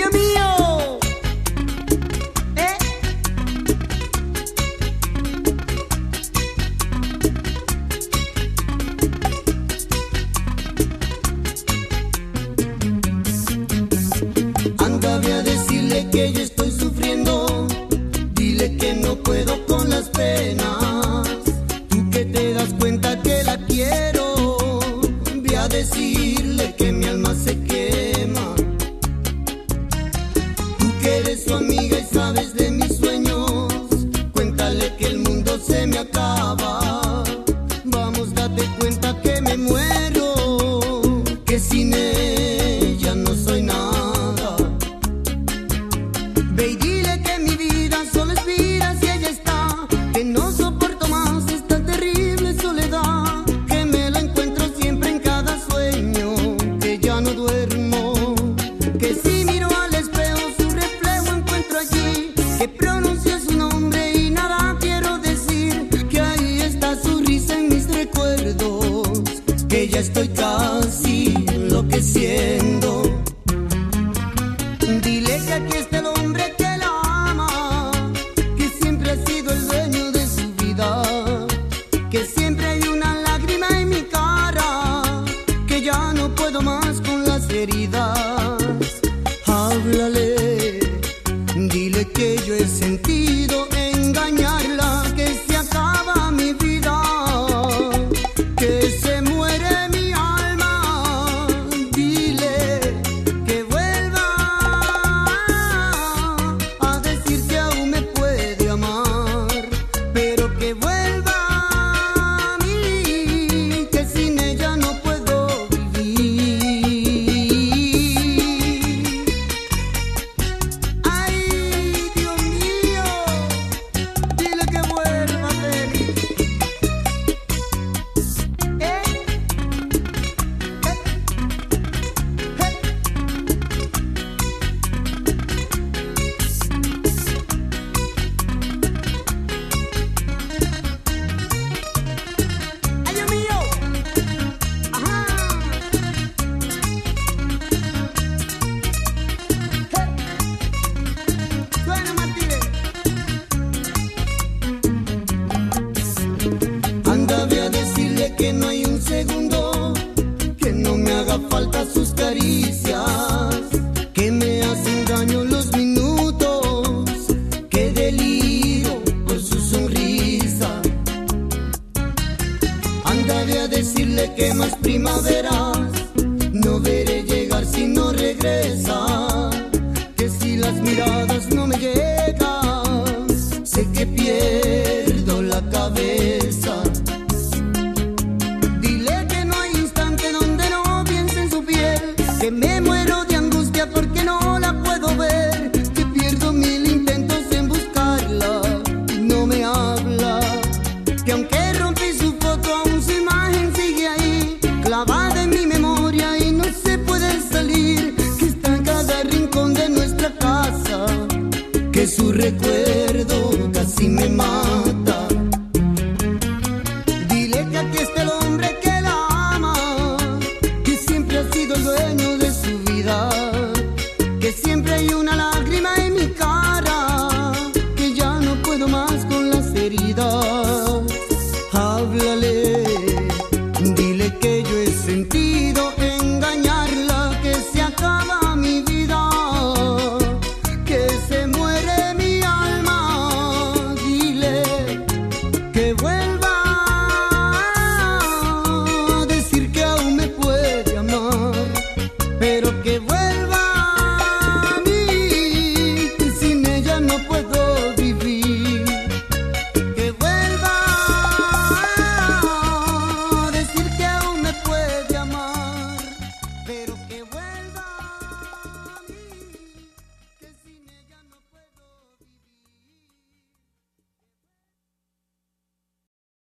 orgullo mío. ¿Eh? Anda, voy a decirle que yo estoy sufriendo. Dile que no puedo con las penas. Tú que te das cuenta que la quiero. Voy a decirle que mi alma se queda. Me acaba. Casi enloqueciendo. Dile que aquí está el hombre que la ama, que siempre ha sido el dueño de su vida, que siempre hay una lágrima en mi cara, que ya no puedo más con las heridas. Háblale, dile que yo he sentido falta sus caricias, que me hacen daño los minutos, que deliro por su sonrisa. Andaré a decirle que más primaveras no veré llegar si no regresa. Que si las miradas no me llegan, casi me mata. Dile que aquí está el hombre que la ama, que siempre ha sido el dueño de su vida, que siempre hay una lágrima en mi cara, que ya no puedo más con las heridas. Háblale,